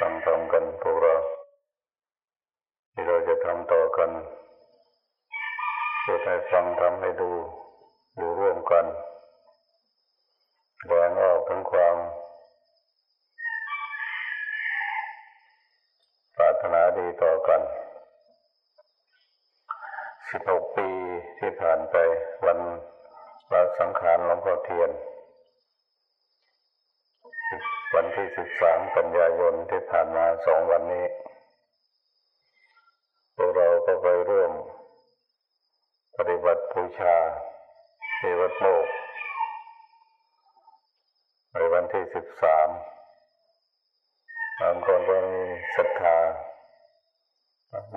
ฟังทำกันพวกเราที่เราจะทำต่อกันเพื่อให้ฟังทำให้ดูดูร่วมกันแรงออกทั้งความปรารถนาดีต่อกันสิบหกปีที่ผ่านไปวันละสังขารหลวงพ่อเทียน วันที่สิบสามกันยายนที่ผ่านมาสองวันนี้พวกเราก็ไปร่วมปฏิบัติบูชาที่วัดโมกในวันที่สิบสามบางคนก็มีศรัทธา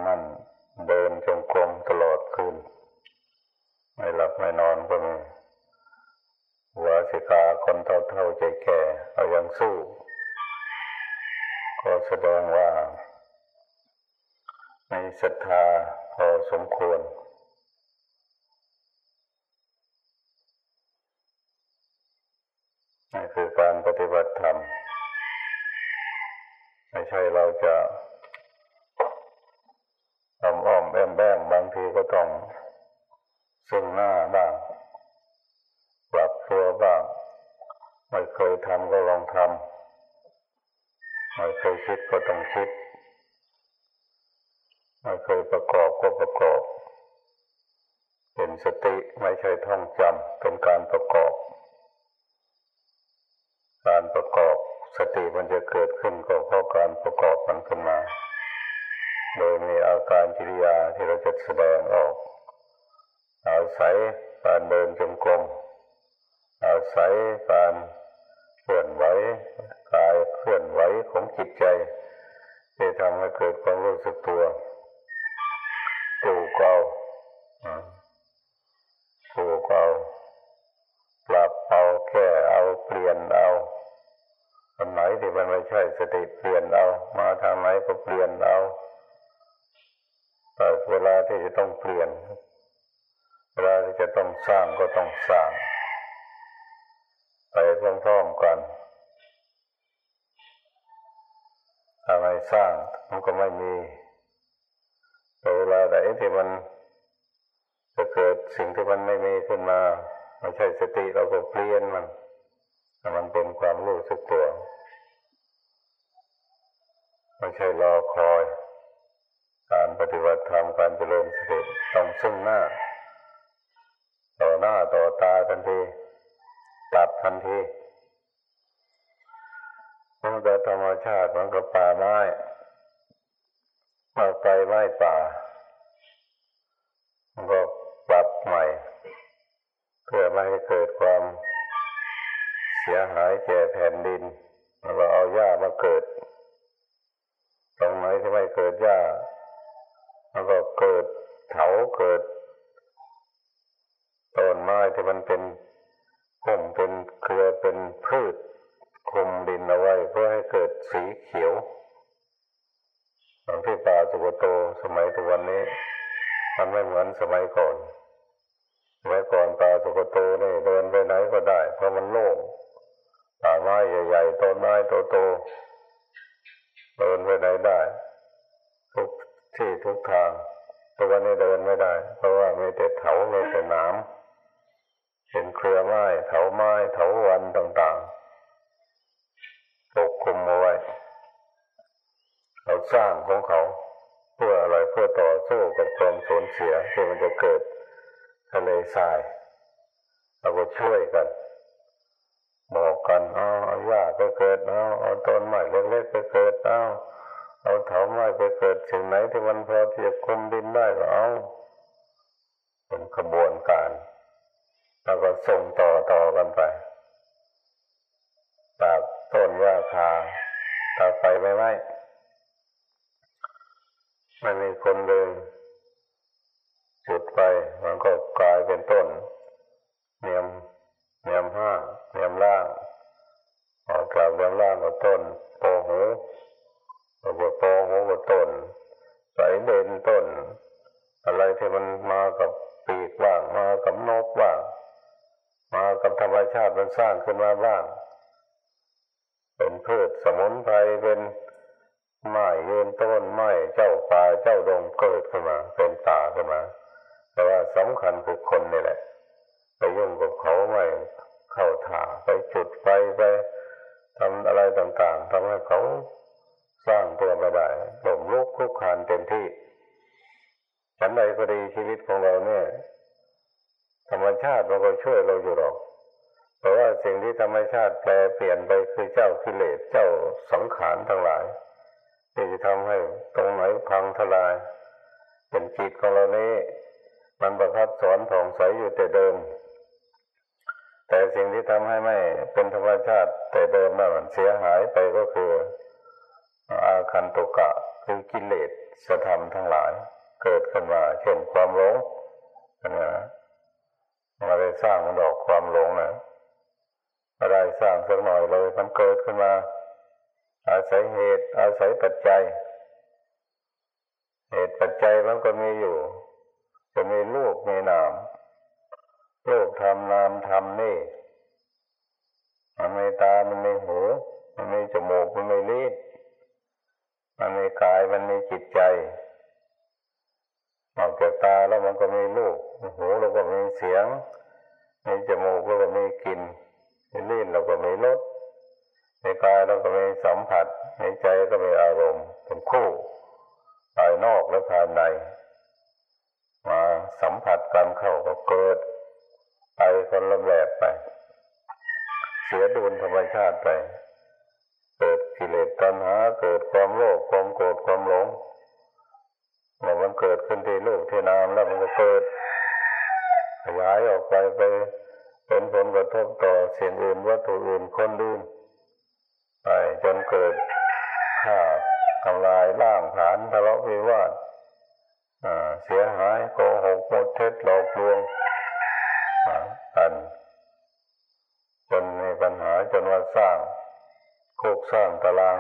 นั่นเดินจงกรมตลอดคืน ไม่หลับไม่นอนก็มี หัวสิกาคนเท่าๆใจแก่เอายังสู้ ก็แสดงว่ามีศรัทธาพอสมควร นี่คือการปฏิบัติธรรม ไม่ใช่เราจะอ้อมอ้อมแอมแบงบางทีก็ต้องซึ่งหน้าบ้างปรับตัวบ้าง ไม่เคยทำก็ลองทำไม่เคยคิดก็ต้องคิดไม่เคยประกอบก็ประกอบเป็นสติไม่ใช่ท่องจำเป็นการประกอบ การประกอบสติมันจะเกิดขึ้นก็เพราะการประกอบมันขึ้นมา โดยมีอาการกิริยาที่เราจะแสดงออกอาศัยการเดินจงกรมอาศัยการ เคลื่อนไหวกายเคลื่อนไหวของจิตใจที่ทำให้เกิดความรู้สึกตัวปลูกเอาปลูกเอาปรับเอาแก้เอาเปลี่ยนเอาอันไหนที่มันไม่ใช่สติเปลี่ยนเอา มาทางไหนก็เปลี่ยนเอาแต่เวลาที่จะต้องเปลี่ยนเวลาที่จะต้องสร้างก็ต้องสร้าง ไปพร้อมๆกันถ้าไม่สร้างมันก็ไม่มีแต่เวลาใดที่มันจะเกิดสิ่งที่มันไม่มีขึ้นมาไม่ใช่สติเราก็เปลี่ยนมันแต่มันเป็นความรู้สึกตัวไม่ใช่รอคอย การปฏิบัติธรรมการเจริญสติต้องซึ่งหน้า ต่อหน้าต่อตาทันที ตัดทันทีมันก็ธรรมชาติมันก็ป่าไม้มาไปไม้ป่า มันก็ปรับใหม่ เพื่อไม่ให้เกิดความเสียหายแก่แผ่นดินมันก็เอาหญ้ามาเกิด ตรงไหนที่ไม่เกิดหญ้ามันก็เกิดเถาเกิดต้นไม้ที่มันเป็น พุ่มเป็นเครือเป็นพืชคลุมดินเอาไว้เพื่อให้เกิดสีเขียวหลังที่ป่าสุกโตสมัยทุกวันนี้ มันไม่เหมือนสมัยก่อนสมัยก่อนป่าสุกโตนี่เดินไปไหนก็ได้ เพราะมันโล่งป่าไม้ใหญ่ๆต้นไม้โตๆเดินไปไหนได้ทุกที่ทุกทางแตัววันนี้เดินไม่ได้ เพราะว่ามีแต่เถามีแต่น้ำ เป็นเครือไม้เถาไม้เถาวันต่างๆปกคลุมเอาไว้เขาสร้างของเขา เพื่ออะไรเพื่อต่อสู้กับความสูญเสียที่มันจะเกิดทะเลทรายเราก็ช่วยกัน บอกกันเอาเอาหญ้าไปเกิดเอาเอาต้นไม้เล็กๆไปเกิดเอาเอาเถาไม้ไปเกิดสิ่งไหนที่มันพอที่จะคุมดินได้ก็เอาเป็นขบวนการ แล้วก็ส่งต่อต่อกันไปจากต้นว่าคาถ้าไฟไม่ไหม้ไม่มีคนเดินจุดไปมันก็กลายเป็นต้นเนียมเนียมห้าเนียมล่างออกกลับเนียมล่างก็ต้นโปหูแล้วก็โปหูก็ต้นใสเด่นต้น อะไรที่มันมากับปีกบ้างมากับนกบ้าง มากับธรรมชาติมันสร้างขึ้นมาบ้าง เป็นพืชสมุนไพรเป็นไม้เยืนต้นไม้เจ้าป่าเจ้าดงเกิดขึ้นมา เป็นป่าขึ้นมา แต่ว่าสำคัญคือคนนี่แหละ ไปยุ่งกับเขาไม่เข้าถ่าไปจุดไฟไปทำอะไรต่างๆทำให้เขาสร้างตัวไม่ได้หลมลุกคุกคานเต็มที่ฉันใดก็ดีชีวิตของเราเนี่ยธรรมชาติมันก็ช่วยเราอยหรอกเพราะว่าสิ่งที่ ธรรมชาติแปลเปลี่ยนไปคือเจ้ากิเลสเจ้าสังขารทั้งหลายที่จะทำให้ตรงไหนพังทลาย เป็นจิตของเรานี้มันประพัดสอนผ่องใสอยู่แต่เดิม แต่สิ่งที่ทำให้ไม่เป็นธรรมชาติแต่เดิมนั้นเสียหายไปก็คืออาคันตุกะคือกิเลสสธรรมทั้งหลาย เกิดขึ้นมาเช่นความหลงนะมาได้สร้างดอกความหลงนะ มาได้สร้างสักหน่อยเลยมันเกิดขึ้นมา อาศัยเหตุ อาศัยปัจจัย เหตุปัจจัยมันก็มีอยู่ จะมีลูกมีนามลูกทำนามทำนี่มันมีตา มันมีหู มันมีจมูก มันมีลิ้นมันมีกาย มันมีจิต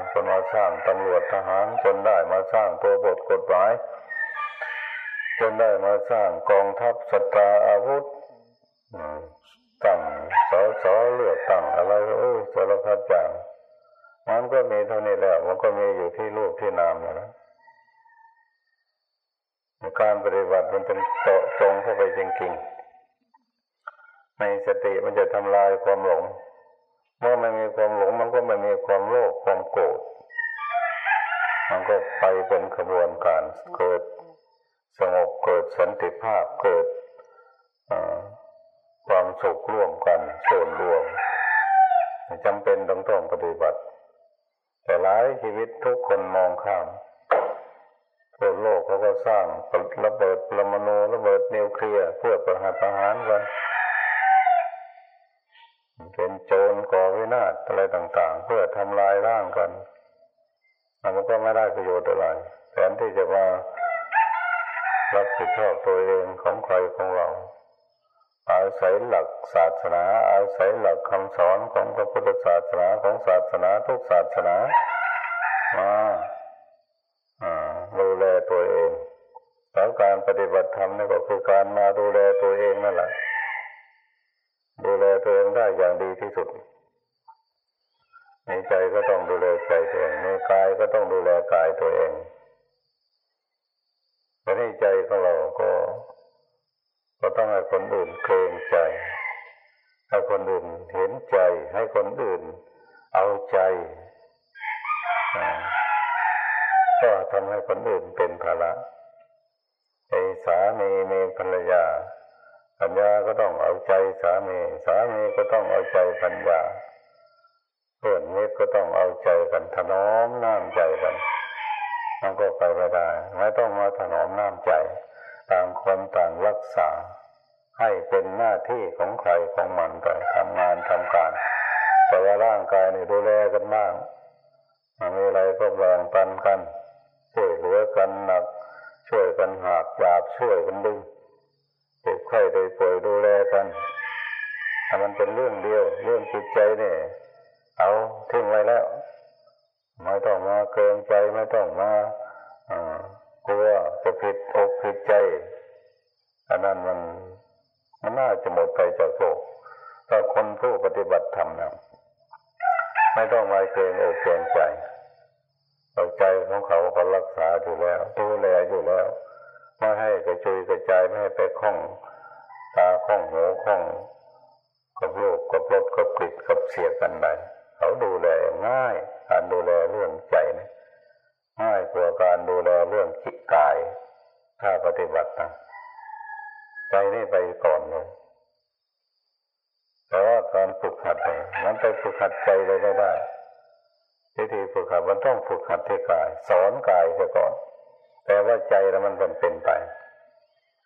างตารางจนมาสร้างตำรวจทหารจนได้มาสร้างตัวบทกฎหมายจนได้มาสร้างกองทัพสตาอาวุธตั้งสอสอเลือกตั้งอะไรโอ้สารพัดอย่างมันก็มีเท่านี้แล้ว มันก็มีอยู่ที่รูปที่นามนะการปฏิบัติมันเป็นเจาะจงเข้าไปจริงๆในสติมันจะทำลายความหลง เมื่อไม่มีความหลงมันก็ไม่มีความโลภความโกรธมันก็ไปเป็นขบวนการเกิดสงบเกิดสันติภาพเกิดความสุขร่วมกันส่วนรวมจำเป็นต้องต้องปฏิบัติ แต่หลายชีวิตทุกคนมองข้ามโลกเขาก็สร้างระเบิดปรมาณูระเบิดนิวเคลียร์เพื่อประหารประหารกัน เป็นโจรก่อวินาศอะไรต่าง ๆ เพื่อทำลายร่างกันมันก็ไม่ได้ประโยชน์อะไรแทนที่จะมารับผิดชอบตัวเองของใครของเรา อาศัยหลักศาสนา อาศัยหลักคำสอนของพระพุทธศาสนาของศาสนาทุกศาสนามาดูแลตัวเองแล้วการปฏิบัติธรรมนี่ก็คือการมาดูแลตัวเองนั่นแหละ ดูแลตัวเองได้อย่างดีที่สุด ในใจก็ต้องดูแลใจตัวเองในกายก็ต้องดูแลกายตัวเองแต่ในใจของเราก็ ก็ต้องให้คนอื่นเกรงใจให้คนอื่นเห็นใจ ให้คนอื่นเอาใจก็ทำให้คนอื่นเป็นภาระไอ้สามีมีภรรยา ภรรยาก็ต้องเอาใจสามีสามีก็ต้องเอาใจภรรยาเพื่อนมิตรก็ต้องเอาใจกันถนอมน้ำใจกันมันก็ไปไม่ได้ไม่ต้องมาถนอมน้ำใจ ต่างคนต่างรักษา ให้เป็นหน้าที่ของใครของมันไปทำงานทำการ แต่ว่าร่างกายนี่ดูแลกันบ้างมีอะไรก็แบ่งปันกันช่วยเหลือกันหนัก ช่วยกันหักหยาบช่วยกันดึง เจ็บไข้ได้ป่วยดูแลกันมันเป็นเรื่องเดียว เรื่องจิตใจเนี่ยเอาทิ้งไว้แล้ว ไม่ต้องมาเกินใจไม่ต้องมากลัวจะผิดอกผิดใจอันนั้นมันมันน่าจะหมดไปจากโลกถ้าคนผู้ปฏิบัติธรรมนะไม่ต้องมาเกรงอกเกรงใจเอาใจของเขาเขารักษาอยู่แล้วดูแลอยู่แล้ว ไม่ให้กระจุยกระจายไม่ให้ไปคล้องตาคล้องหูคล้องกับโลกกับรถกับกลิ่กับเสียกันไปเขาดูแลง่ายการดูแลเรื่องใจนะง่ายกว่าการดูแลเรื่องจิตกาย ถ้าปฏิบัตินะใจนี่ไปก่อนเลยแต่ว่าการฝึกหัดเนี่ยมันไปฝึกหัดใจเลยไม่ได้วิธีฝึกหัดมันต้องฝึกหัดที่กาย สอนกายเสียก่อน แต่ว่าใจแล้วมันเป็นเป็นไป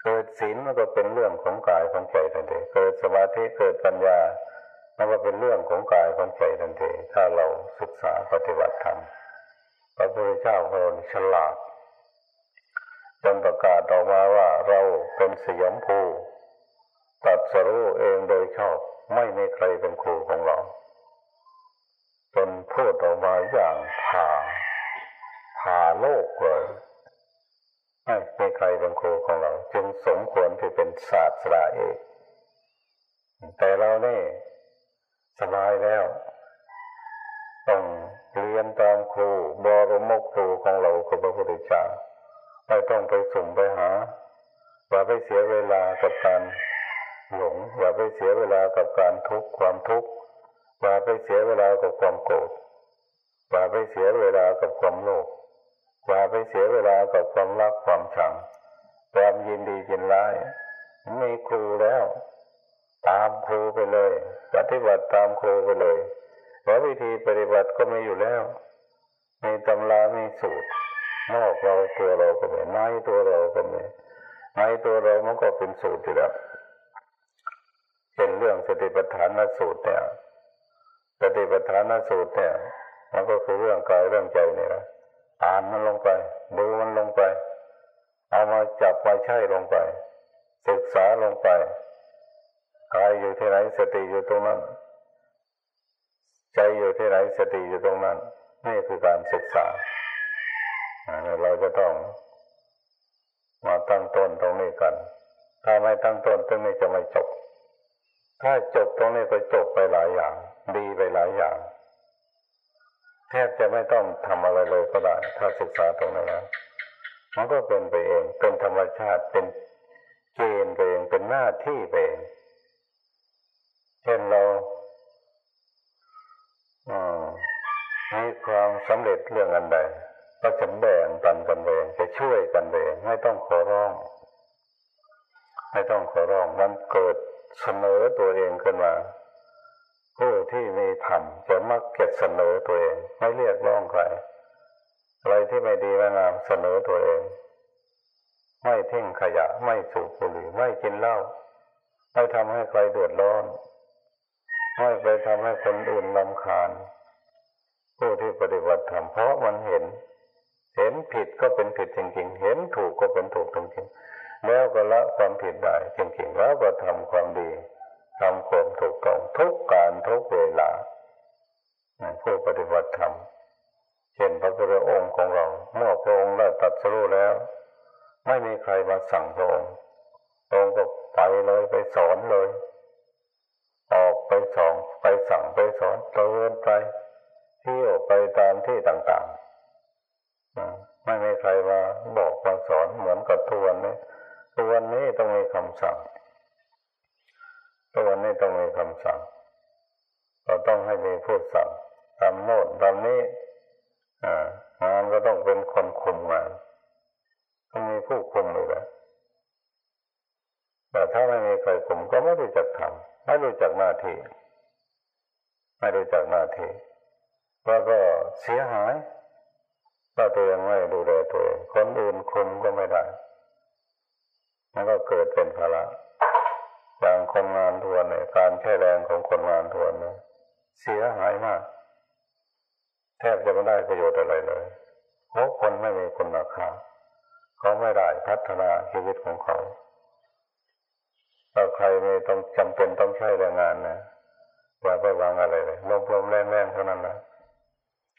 เกิดศีลมันก็เป็นเรื่องของกายของใจทันทีเกิดสมาธิเกิดปัญญามันก็เป็นเรื่องของกายของใจทันทีถ้าเราศึกษาปฏิบัติธรรมพระพุทธเจ้าพระองค์ฉลาดจนประกาศออกมาว่าเราเป็นสยามภูตัดสรู้เองโดยชอบไม่มีใครเป็นครูของเราจนพูดออกมาอย่างผ่าผ่าโลกเลย ใครเป็นครูของเรา จึงสมควรที่เป็นศาสตราเอกแต่เราเนี่สบายแล้ว ต้องเรียนตามครูบรมครูของเราคือพระพุทธเจ้าไม่ต้องไปสุ่มไปหาอย่าไปเสียเวลากับการหลงอย่าไปเสียเวลากับการทุกข์ความทุกข์อย่าไปเสียเวลากับความโกรธอย่าไปเสียเวลากับความโลภ อย่าไปเสียเวลากับความรักความชังความยินดียินร้ายมีครูแล้ว ตามครูไปเลย ปฏิบัติตามครูไปเลยแล้ววิธีปฏิบัติก็มีอยู่แล้ว มีตำรามีสูตรนอกเราตัวเราก็มีในตัวเราก็มีในตัวเรามันก็เป็นสูตรอยู่แล้วเป็นเรื่องสติปัฏฐานสูตรเนี่ยสติปัฏฐานสูตรเนี่ยมันก็คือเรื่องกายเรื่องใจเนี่ยนะ อ่านมันลงไป ดูมันลงไป เอามาจับมาใช้ลงไป ศึกษาลงไปกายอยู่ที่ไหนสติอยู่ตรงนั้น ใจอยู่ที่ไหนสติอยู่ตรงนั้น นี่คือการศึกษาเราจะต้องมาตั้งต้นตรงนี้กัน ถ้าไม่ตั้งต้นตรงนี้จะไม่จบ ถ้าจบตรงนี้ก็จบไปหลายอย่าง ดีไปหลายอย่าง ทบจะไม่ต้องทำอะไรเลยก็ได้ ถ้าศึกษาตรงนี้นแล้วมันก็เป็นไปเอง เป็นธรรมชาติเป็นเกณฑ์ไปเองเป็นหน้าที่ไปเองเช่นเรามีความสำเร็จเรื่องอันใดก็จะแบ่งปันกันเองจะช่วยกันเองไม่ต้องขอร้อง ไม่ต้องขอร้องมันเกิดเสนอตัวเองขึ้นมา ผู้ที่มีธรรมจะมักเก็บเสนอตัวเอง ไม่เรียกร้องใครอะไรที่ไม่ดีไม่งามเสนอตัวเอง ไม่ทิ้งขยะไม่สูบบุหรี่ไม่กินเหล้าไม่ทำให้ใครเดือดร้อน ไม่ไปทำให้คนอื่นลำคาญ ผู้ที่ปฏิบัติธรรมเพราะมันเห็น เห็นผิดก็เป็นผิดจริงๆ เห็นถูกก็เป็นถูกจริงๆ แล้วก็ละความผิดได้จริงๆ แล้วก็ทำความดี ทำความถูกต้องทุกการทุกเวลาผู้ปฏิบัติธรรมเช่นพระพุทธองค์ของเราเมื่อพระองค์ได้ตัดสู้แล้ว ไม่มีใครมาสั่งพระองค์องค์ก็ไปเลยไปสอนเลย ออกไปสองไปสั่งไปสอนเดินไปเที่ยวไปตามที่ต่างๆไม่มีใครมาบอกมาสอนเหมือนกับทุกวันนี้ทุกวันนี้ต้องมีคำสั่ง ทุกวันนี้ต้องมีคำสั่ง เราต้องให้มีผู้สั่งทำโน่นทำนี้งานก็ต้องเป็นคนคุมงานต้องมีผู้คุมอยู่แล้วแต่ถ้าไม่มีใครคุมก็ไม่รู้จักทำไม่รู้จักหน้าที่ไม่รู้จักหน้าที่แล้วก็เสียหายถ้าตัวเองไม่ดูแลตัวเองคนอื่นคุมก็ไม่ได้มันก็เกิดเป็นภาระ อย่างคนงานทวนเนี่ยการใช้แรงของคนงานทวนเนี่ยเสียหายมาก แทบจะไม่ได้ประโยชน์อะไรเลยเพราะคนไม่มีคุณค่าเขาไม่ได้พัฒนาชีวิตของเขาถ้าใครไม่ต้องจำเป็นต้องใช้แรงงานนะอย่าไปวางอะไรเลยลมๆแรงๆเท่านั้นนะ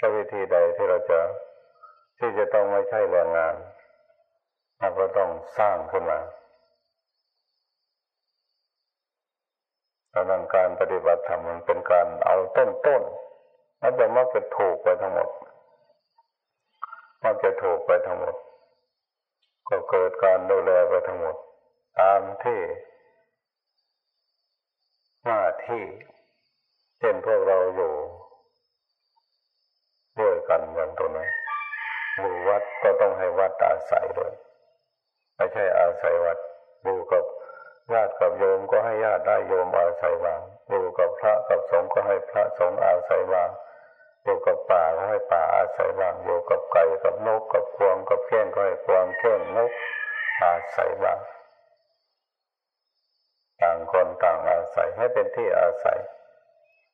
ก็วิธีใดที่เราจะที่จะต้องไม่ใช่แรงงานเราก็ต้องสร้างขึ้นมา ดังนั้นการปฏิบัติธรรมมันเป็นการเอาต้นต้นมันจะมักจะถูกไปทั้งหมด มักจะถูกไปทั้งหมด ก็เกิดการดูแลไปทั้งหมด ตามที่หน้าที่เช่นพวกเราอยู่ด้วยกันอย่างตัวนั้นอยู่วัดก็ต้องให้วัดอาศัยด้วยไม่ใช่อาศัยวัดอยู่กับ ญาติกับโยมก็ให้ญาติได้โยมอาศัยวางอยู่กับพระกับสงฆ์ก็ให้พระสงฆ์อาศัยวางอยู่กับป่าก็ให้ป่าอาศัยวางอยู่กับไก่กับนกกับควงกับเก้งก็ให้ควงเก้งนกอาศัยวางต่างคนต่างอาศัยให้เป็นที่อาศัย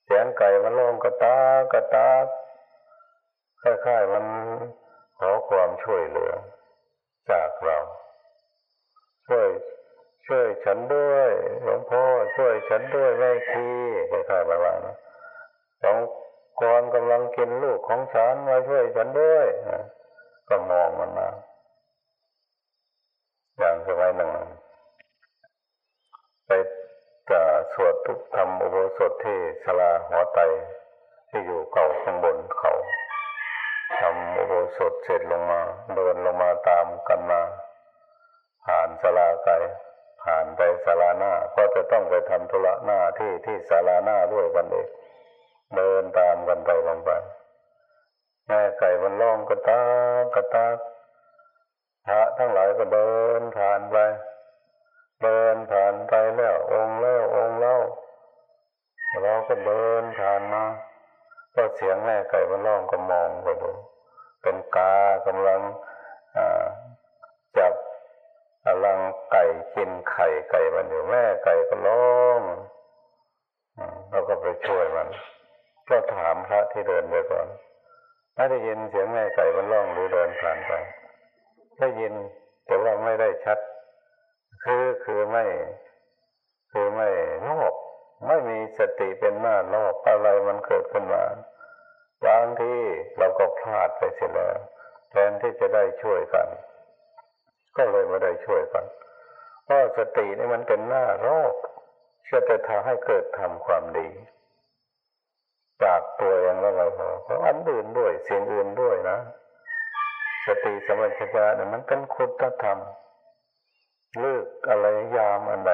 เสียงไก่มันร้องกระตากระตาคล้ายๆมันขอความช่วยเหลือ จากเราช่วย ช่วยฉันด้วยหลวงพ่อช่วยฉันด้วยแม่ชีคล้ายๆแบบนั้นสองกรกำลังกินลูกของฉันมาช่วยฉันด้วยก็มองมันมาอย่างสมัยหนึ่งไปจะสวดทุกธรรมอุโบสถที่สลาหัวไตที่อยู่เก่าข้างบนเขาทำอุโบสถเสร็จลงมา เดินลงมาตามกันมาผ่านสลาไก ผ่านไปศาลาหน้าก็จะต้องไปทำธุระหน้าที่ที่ศาลาหน้าด้วยกันเองเดินตามกันไปลงไปแม่ไก่มันร้องกระตากกระตากพระทั้งหลายก็เดินผ่านไป เดินผ่านไปแล้วองค์แล้วองค์เล่าเราก็เดินผ่านมาก็เสียงแม่ไก่มันร้องก็มองไปดูเป็นกากำลังจับ กำลังไก่กินไข่ไก่มันอยู่แม่ไก่ก็ร้องเราก็ไปช่วยมันก็ถามพระที่เดินไปก่อนไม่ได้ยินเสียงแม่ไก่มันร้องหรือเดินผ่านไปได้ยินแต่ว่าไม่ได้ชัด คือคือไม่ คือไม่รอบไม่มีสติเป็นหน้ารอบอะไรมันเกิดขึ้นมาบางที่เราก็พลาดไปเสียแล้วแทนที่จะได้ช่วยกัน ก็เลยไม่ได้ช่วยกันเพราะสตินี่มันเป็นหน้ารอบเชื่อแต่ทำให้เกิดทำความดี จากตัวเองแล้วเราเพราะอันอื่นด้วยเสียงอื่นด้วยนะ สติสมัชญะเนี่ยมันเป็นคุณธรรมเลือกอะไรยามอันใด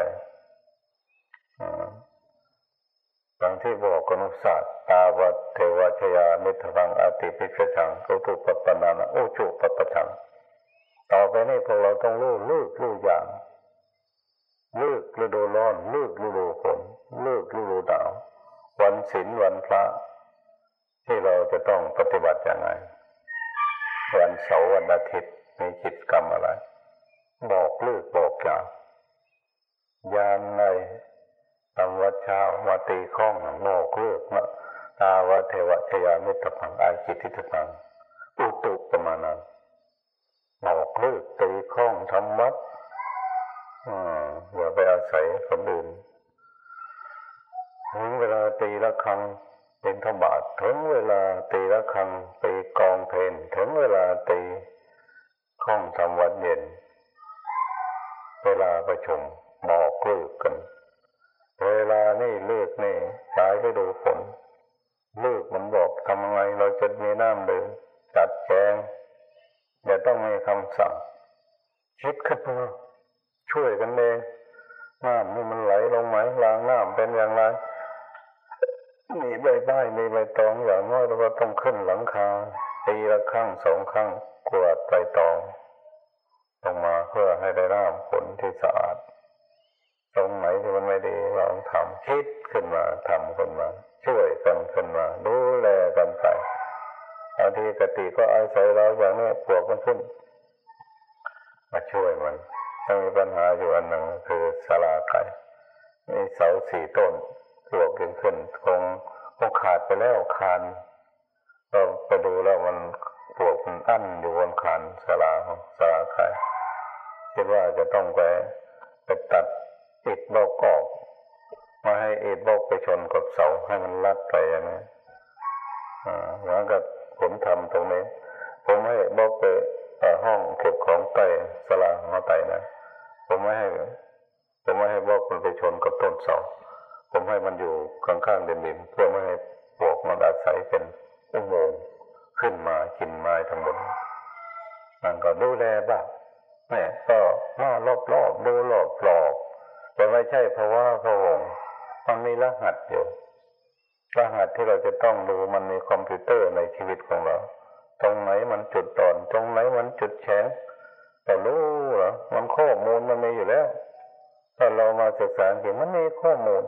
บางที่บอกกนุศาสตร์ตาวัตเทวชยามิทรังอาติปิกชังโอตุปปนานะโอจุปปชัง ต่อไปนี้พวกเราต้องลูกลูกลูกอย่างลูกฤดูร้อนลูกฤดูฝนลูกฤดูหนาววันศีลวันพระ ที่เราจะต้องปฏิบัติอย่างไรวันเสาร์วันอาทิตย์มีกิจกรรมอะไร บอกลูกบอกอย่างยานในทำวัดเช้ามาตีข้องบอกลูกนะตาวะเทวะชยามิตรพังอาคิติตพังอุตุ บอกเลิกตีข้องทำวัดอย่าไปอาศัยคนอื่นถึงเวลาตีละครังเป็นธบาตถึงเวลาตีละครังตีกองเพนถึงเวลาตีข้องทำวัดเย็น เวลาประชุมบอกเลิกกัน เวลานี่เลิกนี่สายไปดูฝนเลิกมันบอกทำไงเราจะมีน้ำดื่มจัดแจง อย่าต้องมีคำสั่งคิดขึ้นมาช่วยกันเองน้ำนี่มันไหลลงไหมล้างน้ำเป็นอย่างไรมีใบไม้มีใบตองอย่างน้อยเราก็ต้องขึ้นหลังคาตีละครั้งสองครั้งกวาดใบตองลงมาเพื่อให้ได้น้ำฝนที่สะอาดตรงไหนที่มันไม่ดีลองทำคิดขึ้นมาทำขึ้นมา ช่วยกันขึ้นมาดูแลกันไป บางทีกติก็อาศัยเราอย่างนี้ปวกมันขึ้น มาช่วยมันถ้ามีปัญหาอยู่อันหนึ่งคือสาราไก่มีเสาสี่ต้นปวกขึ้นขึ้นคงคงขาดไปแล้วคานเราไปดูแล้วมันปวกมันอั้นอยู่บนคานสาราสาราไก่คิดว่าจะต้องไปไปตัดอิดบล็อกออกมาให้อิดบล็อกไปชนกับเสาให้มันลัดไปอย่างนี้อ่าแล้วก็ ผมทำตรงนี้ ผมไม่บอกไปห้องเก็บของไตสลาหัวไตนะ ผมไม่ให้ผมไม่ให้บอกมันไปชนกับต้นเสาผมให้มันอยู่ข้างๆเดินๆเพื่อไม่ให้ปวกมันอาศัยเป็นอุโมงค์ขึ้นมากินไม้ทั้งหมดมันก็ดูแลบ้างเนี่ยก็มารอบรอบดูรอบรอบแต่ไม่ใช่เพราะว่าพระองค์มันมีรหัสอยู่ รหัสที่เราจะต้องดูมันมีคอมพิวเตอร์ในชีวิตของเรา ตรงไหนมันจุดต่อน ตรงไหนมันจุดแข็งแต่รู้เหรอมันข้อมูลมันมีอยู่แล้ว ถ้าเรามาศึกษาจริงมันมีข้อมูล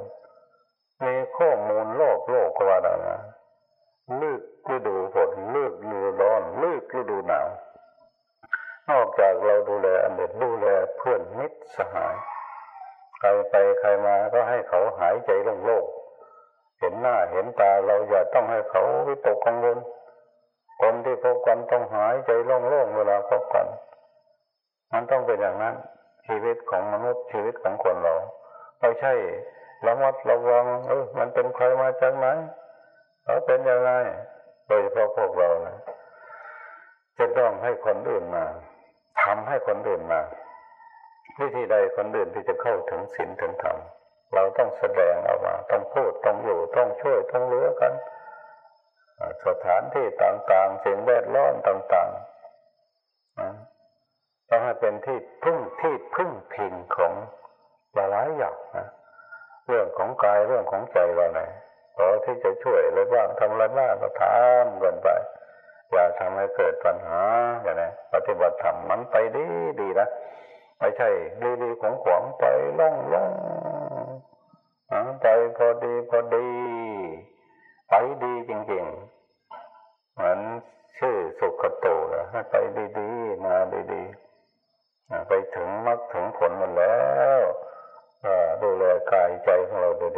มีข้อมูลโลกโลกก็ว่าได้นะลึกฤดูฝนลึกฤดูร้อนลึกฤดูหนาว นอกจากเราดูแลอันเด็ดดูแลเพื่อนมิตรสหาย ใครไปใครมาก็ให้เขาหายใจโล่งๆ เห็นหน้าเห็นตาเราอย่าต้องให้เขาวิตกกังวลคนที่พบกันต้องหายใจโล่งๆเวลาพบกัน มันต้องเป็นอย่างนั้น ชีวิตของมนุษย์ชีวิตของคนเราไม่ใช่ระมัดระวังเออมันเป็นใครมาจากไหนเขาเป็นยังไงโดยเฉพาะพวกเรานะจะต้องให้คนอื่นมาทำให้คนอื่นมาวิธีใดคนอื่นที่จะเข้าถึงศีลถึงธรรม เราต้องแสดงออกมา ต้องพูด ต้องอยู่ ต้องช่วย ต้องเลือกัน สถานที่ต่างๆสิ่งแวดล้อมต่างๆต้องให้เป็นที่พึ่งที่พึ่งพิงของหลายอย่างนะ เรื่องของกายเรื่องของใจเราไหนพอที่จะช่วยอะไรบ้างทำอะไรบ้างก็ทำกันไปอย่าทำให้เกิดปัญหาอย่างนี้ปฏิบัติธรรมมันไปดีดีนะไม่ใช่ดีดีของขวางไปล่องล่อง ไปพอดีพอดีไปดีจริงๆเหมือนชื่อสุขโตนะไปดีๆมาดีๆไปถึงมรรคถึงผลมันแล้วดูแลกายใจของเราดี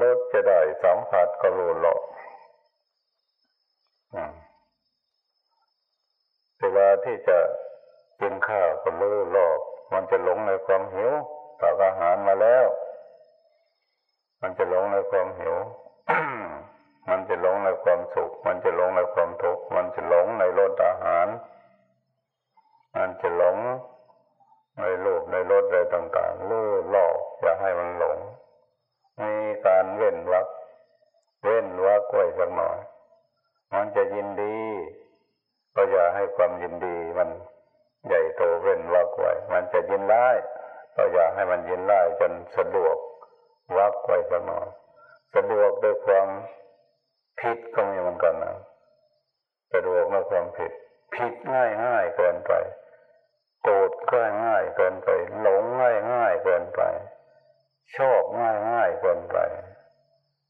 รถจะได้สัมผัสก็รู้หลอ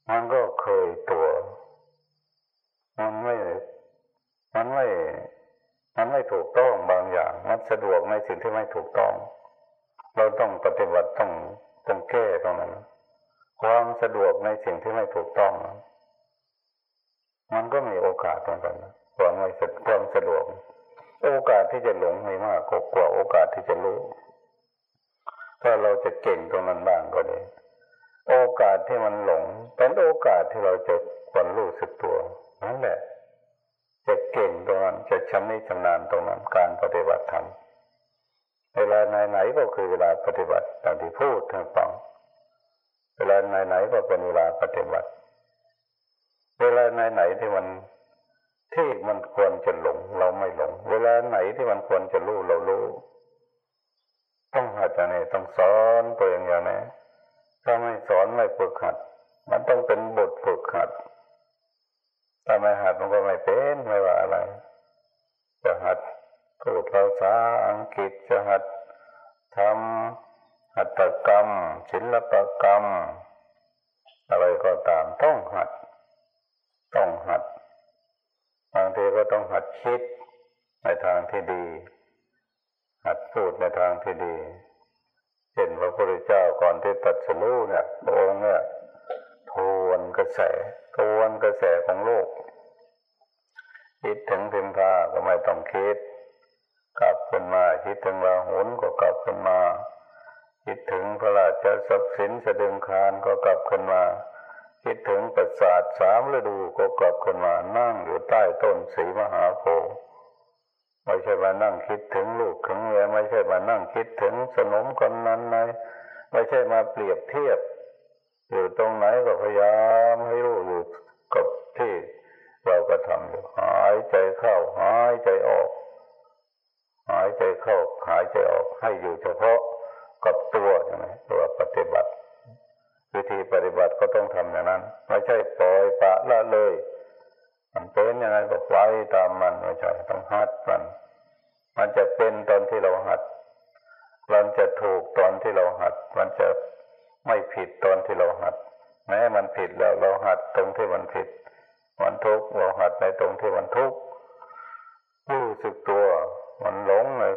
มันก็เคยตัว มันไม่ มันไม่ มันไม่ถูกต้องบางอย่าง มันสะดวกในสิ่งที่ไม่ถูกต้อง เราต้องปฏิบัติต้องต้องแก้ตรงนั้น ความสะดวกในสิ่งที่ไม่ถูกต้อง มันก็มีโอกาสเหมือนกันความไม่ความสะดวก โอกาสที่จะหลงมีมากกว่าโอกาสที่จะรู้ ถ้าเราจะเก่งตรงนั้นบ้างก็ไดี โอกาสที่มันหลง เป็นโอกาสที่เราจะควรรู้สึกตัวนั่นแหละ จะเก่งตรงนั้นจะชำนิชำนาญตรงนั้นการปฏิบัติธรรมเวลาไหนๆก็คือเวลาปฏิบัติตามที่พูดทั้งฟังเวลาไหนๆก็เป็นเวลาปฏิบัติ เวลาไหนๆที่มันที่มันควรจะหลง เราไม่หลง เวลาไหนที่มันควรจะรู้เรารู้ ต้องหัดอย่างนี้ต้องสอนตัวเองอย่างนี้ ถ้าไม่สอนไม่ฝึกหัด มันต้องเป็นบทฝึกหัด ถ้าไม่หัดมันก็ไม่เป็นไม่ว่าอะไร จะหัดพูดภาษาอังกฤษจะหัดทำหัตถกรรม ศิลปกรรม อะไรก็ตามต้องหัด ต้องหัดบางทีก็ต้องหัดคิดในทางที่ดี หัดพูดในทางที่ดี เช่นพระพุทธเจ้าก่อนที่ตัดสรู้เนี่ยพระองค์เนี่ยทวนกระแสทวนกระแสของโลกคิดถึงพิมพาก็ไม่ต้องคิด กลับขึ้นมาคิดถึงราหุนก็กลับขึ้นมา คิดถึงพระราชทรัพย์สินสะดึงคารก็กลับขึ้นมา คิดถึงประสาทสามฤดูก็กลับขึ้นมานั่งอยู่ใต้ต้นสีมหาโพธิ์ ไม่ใช่มานั่งคิดถึงลูกถึงเมียไม่ใช่มานั่งคิดถึงสนมคนนั้นไหนไม่ใช่มาเปรียบเทียบ อยู่ตรงไหนก็พยายามให้รู้อยู่กับที่เราก็ทำอยู่หายใจเข้าหายใจออก หายใจเข้าหายใจออกให้อยู่เฉพาะกับตัวใช่ไหมตัวปฏิบัติ วิธีปฏิบัติก็ต้องทำอย่างนั้น ไม่ใช่ปล่อยปะละเลย มันเป็นยังไงก็ไปตามมันไม่ใช่ต้องหัดมัน มันจะเป็นตอนที่เราหัด มันจะถูกตอนที่เราหัด มันจะไม่ผิดตอนที่เราหัด แม้มันผิดแล้วเราหัดตรงที่มันผิด มันทุกข์เราหัดในตรงที่มันทุกข์รู้สึกตัว มันหลงเลย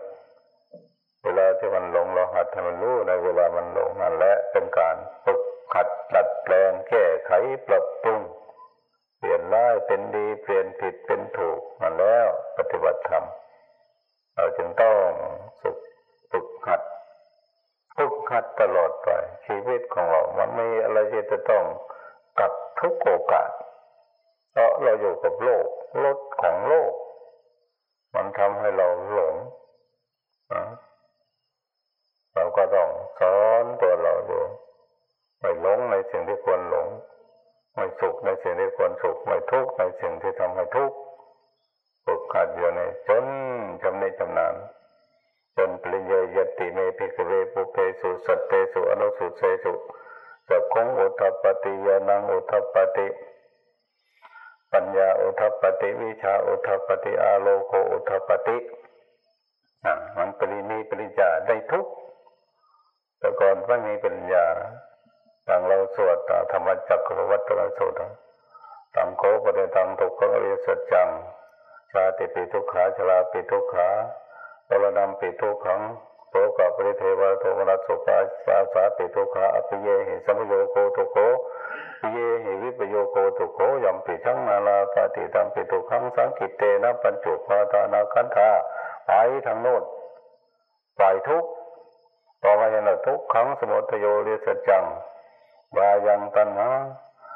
เวลาที่มันหลงเราหัดให้มันรู้ในเวลามันหลงนั่นแหละเป็นการฝึกหัดดัดแปลงแก้ไขปรับปรุง เปลี่ยนร้ายเป็นดี เปลี่ยนผิดเป็นถูกนั่นแล้วปฏิบัติธรรม เราจึงต้องฝึกฝึกหัดฝึกหัดตลอดไป ชีวิตของเรามันไม่อะไรที่จะต้องกับทุกโอกาสเพราะเราอยู่กับโลกรถของโลก มันทำให้เราหลงเราก็ต้องสอนตัวเราอยู่ไม่หลงในสิ่งที่ควรหลง ไม่สุขในสิ่งที่ควรสุขไม่ทุกข์ในสิ่งที่ทำให้ทุกข์ฝึกขัดอยู่ในจนจำในจำนานจนปริยยติเมพิกเวปุเพสุสัตเตสุอนุสุเสสุสัพคงอุทปติยานังอุทปติปัญญาอุทปติวิชาอุทปติอาโลโคอุทปติมันปริมีปริญญาได้ทุกแต่ก่อนไม่มีปริญญา ต่างเราสวดธรรมจักรวัตรสูตรตังโคปเดตังทุกขอริสัจจังชาติปิทุกขาชราปิทุกขาตระดมปิทุกขังโตกับปริเทวะโทมนัสสุปาสาสาปิทุกขาอภิเยหิสัมโยโกทุโกปิเยหิวิปโยโกทุโกยัมปิชังนาลาปฏิตัมปิทุขังสังกิตเตนะปัญจุปาตานาคันธาไปทางโน้นไปทุกต่อมาอย่างนั้นทุกขังสมุทโยเรสัจจัง วายังตันหา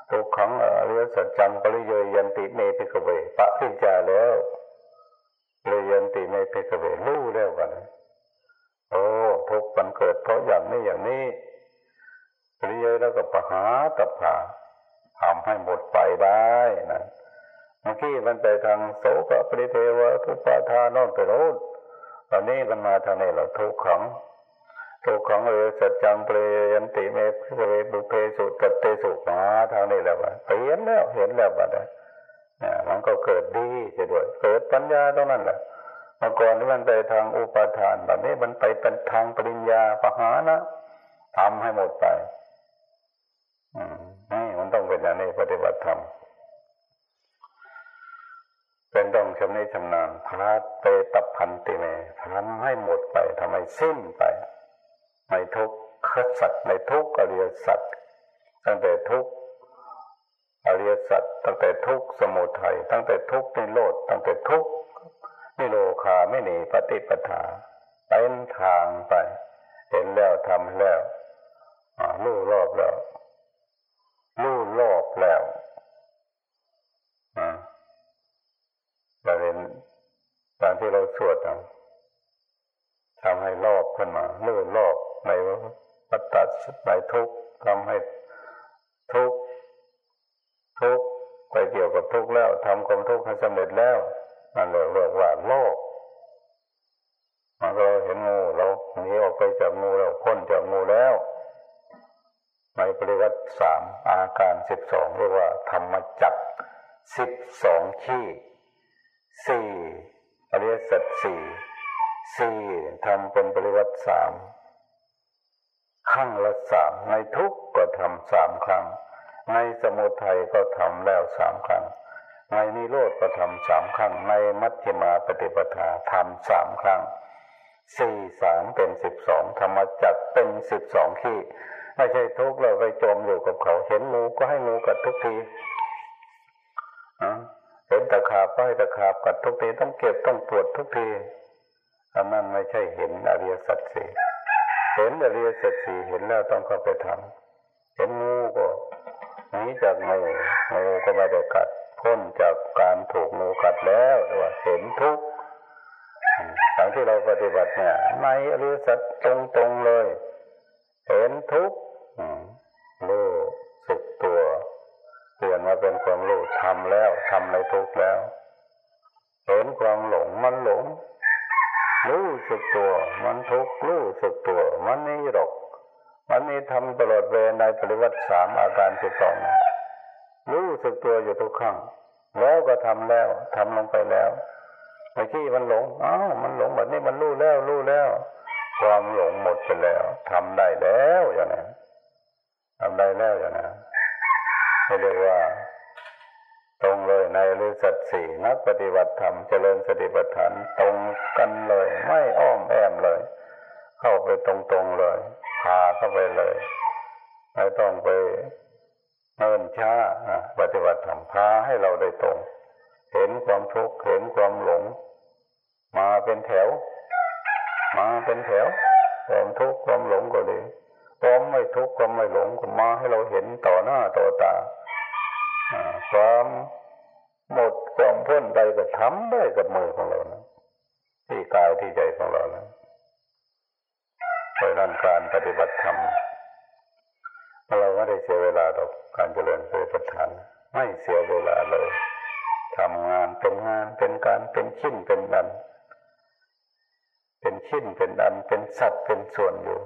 ทุกขังอริยสัจจังปริโยยันติเมพิกเวปะพิจาแล้วเลยยันติเมพิกเวรู้แล้วกันโอ้ทุกมันเกิดเพราะอย่างนี้อย่างนี้ปริโยแล้วก็ปหาตับผาทำให้หมดไปได้นะเมื่อกี้มันไปทางโสกปริเทวะทุปาทานอนไปโน้นตอนนี้มันมาทางนี้เราทุกขัง ทุกขังเอสัจจังเปรยันติเมพิเวบุเพสุตเตสุมาทางนี้แล้ววะเห็นแล้วเห็นแล้วบัดนี้มันก็เกิดดีจะด้วยเกิดปัญญาตรงนั้นแหละเมื่อก่อนนี่มันไปทางอุปาทานแบบนี้มันไปเป็นทางปริญญาปหานะทำให้หมดไปอืมนี่มันต้องเป็นอย่างนี้ปฏิบัติธรรมเป็นต้องชำนิชำนาญพระเตตพันติเมทำให้หมดไปทำให้สิ้นไป ในทุกขสัตว์ในทุกอริยสัตว์ตั้งแต่ทุกอริยสัตว์ตั้งแต่ทุกสมุทัยตั้งแต่ทุกนิโรธตั้งแต่ทุกนิโรคาไม่หนีปฏิปทาเป็นทางไป เห็นแล้วทำแล้วรู้รอบแล้วรู้รอบแล้วเราเห็นตอนที่เราสวดทำให้รอบขึ้นมารู้รอบ ในวัฏฏะในทุกทำให้ทุกทุกไปเกี่ยวกับทุกแล้วทำความทุกข์ให้สำเร็จแล้วนั่นเรียกว่าโลกมันก็เห็นงูเราหนีออกไปจากงูแล้วพ้นจากงูแล้ว ในปริวัติสามอาการสิบสองเรียกว่า ธรรมจักสิบสองขี้สี่อริยสัจสี่สี่ทำเป็นปริวัติสาม ครั้งละสามในทุกก็ทำสามครั้ง ในสมุทัยก็ทำแล้วสามครั้ง ในนิโรธก็ทำสามครั้ง ในมัชฌิมาปฏิปทาทำสามครั้งสี่สามเป็นสิบสองธรรมจักเป็นสิบสองขี้ไม่ใช่ทุกเราไปจมอยู่กับเขา เห็นงูก็ให้งูกัดทุกทีเห็นตะขาบก็ให้ตะขาบกัดทุกทีต้องเก็บต้องปวดทุกทีอันนั้นไม่ใช่เห็นอริยสัจสี่ เห็นอริยสัจสี่เห็นแล้วต้องเข้าไปทำเห็นงูก็หนีจากงูงูก็ไม่ได้กัดพ้นจากการถูกงูกัดแล้วต่ว่าเห็นทุกข์ทางที่เราปฏิบัติเนี่ยในอริยสัจตรงๆเลย เห็นทุกข์รู้สึกตัวเปลี่ยนมาเป็นความรู้ทำแล้วทำในทุกข์แล้วเห็นความหลงมันหลง รู้สึกตัว มันทุกรู้สึกตัว มันนี่หรอกมันนี่ทำตลอดเวลในปริวัติสามอาการสิบสองรู้สึกตัวอยู่ทุกครั้งแล้วก็ทำแล้วทำลงไปแล้วไอ้ที่มันหลงอ้าวมันหลงแบบนี้มันรู้แล้วรู้แล้ว ความหลงหมดไปแล้วทำได้แล้วอย่างนั้นทำได้แล้วอย่างนั้นไม่ได้ว่า ตรงเลยในฤสัตสี่นักปฏิบัติธรรมเจริญสติปัฏฐานตรงกันเลย ไม่อ้อมแอมเลย เข้าไปตรงๆเลยพาเข้าไปเลยไม่ต้องไปเนินช้าปฏิบัติธรรมพาให้เราได้ตรง เห็นความทุกข์เห็นความหลง มาเป็นแถว มาเป็นแถวความทุกข์ความหลงก็ดีความไม่ทุกข์ความไม่หลงก็มาให้เราเห็นต่อหน้าต่อตาความ หมดความพ้นใดก็ทำได้กับมือของเรานะที่กายที่ใจของเรานะเพราะนั้นการปฏิบัติธรรมเราไม่ได้เสียเวลาต่อการเจริญสติปัฏฐาน ไม่เสียเวลาเลยทำงานเป็นงานเป็นการเป็นชิ้นเป็นดัน เป็นชิ้นเป็นดันเป็นสัตว์เป็นส่วนอยู่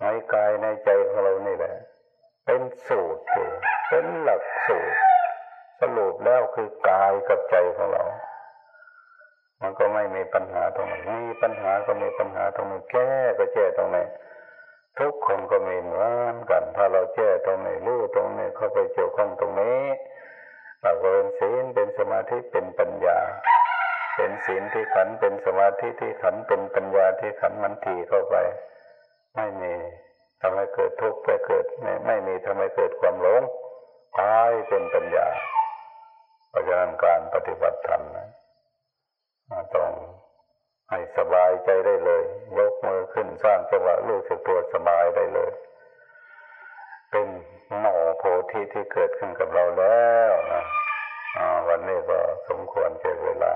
ในกายในใจของเรานี่แหละ เป็นสูตรอยู่เป็นหลักสูตร รุปแล้วคือกายกับใจของเรา มันก็ไม่มีปัญหาตรงไหนมีปัญหาก็มีปัญหาตรงนี้แก้ก็แก้ตรงไหนทุกคนก็มีเหมือนกัน ถ้าเราแก้ตรงไหนรู้ตรงนี้เข้าไปเกี่ยวข้องตรงนี้เราก็เป็นศีลเป็นสมาธิเป็นปัญญา เป็นศีลที่ขันเป็นสมาธิที่ขันเป็นปัญญาที่ขันมันทีเข้าไป ไม่มีทำให้เกิดทุกข์ไปเกิดไม่ไม่มีทำให้เกิดความหลงกายเป็นปัญญา ราะฉะนั้นการปฏิบัติธรรมนะต้องให้สบายใจได้เลย ยกมือขึ้นสร้างจังหวะรู้สึกตัวสบายได้เลย เป็นหน่อโพธิที่เกิดขึ้นกับเราแล้วนะวันนี้ก็สมควรเก็บเวลา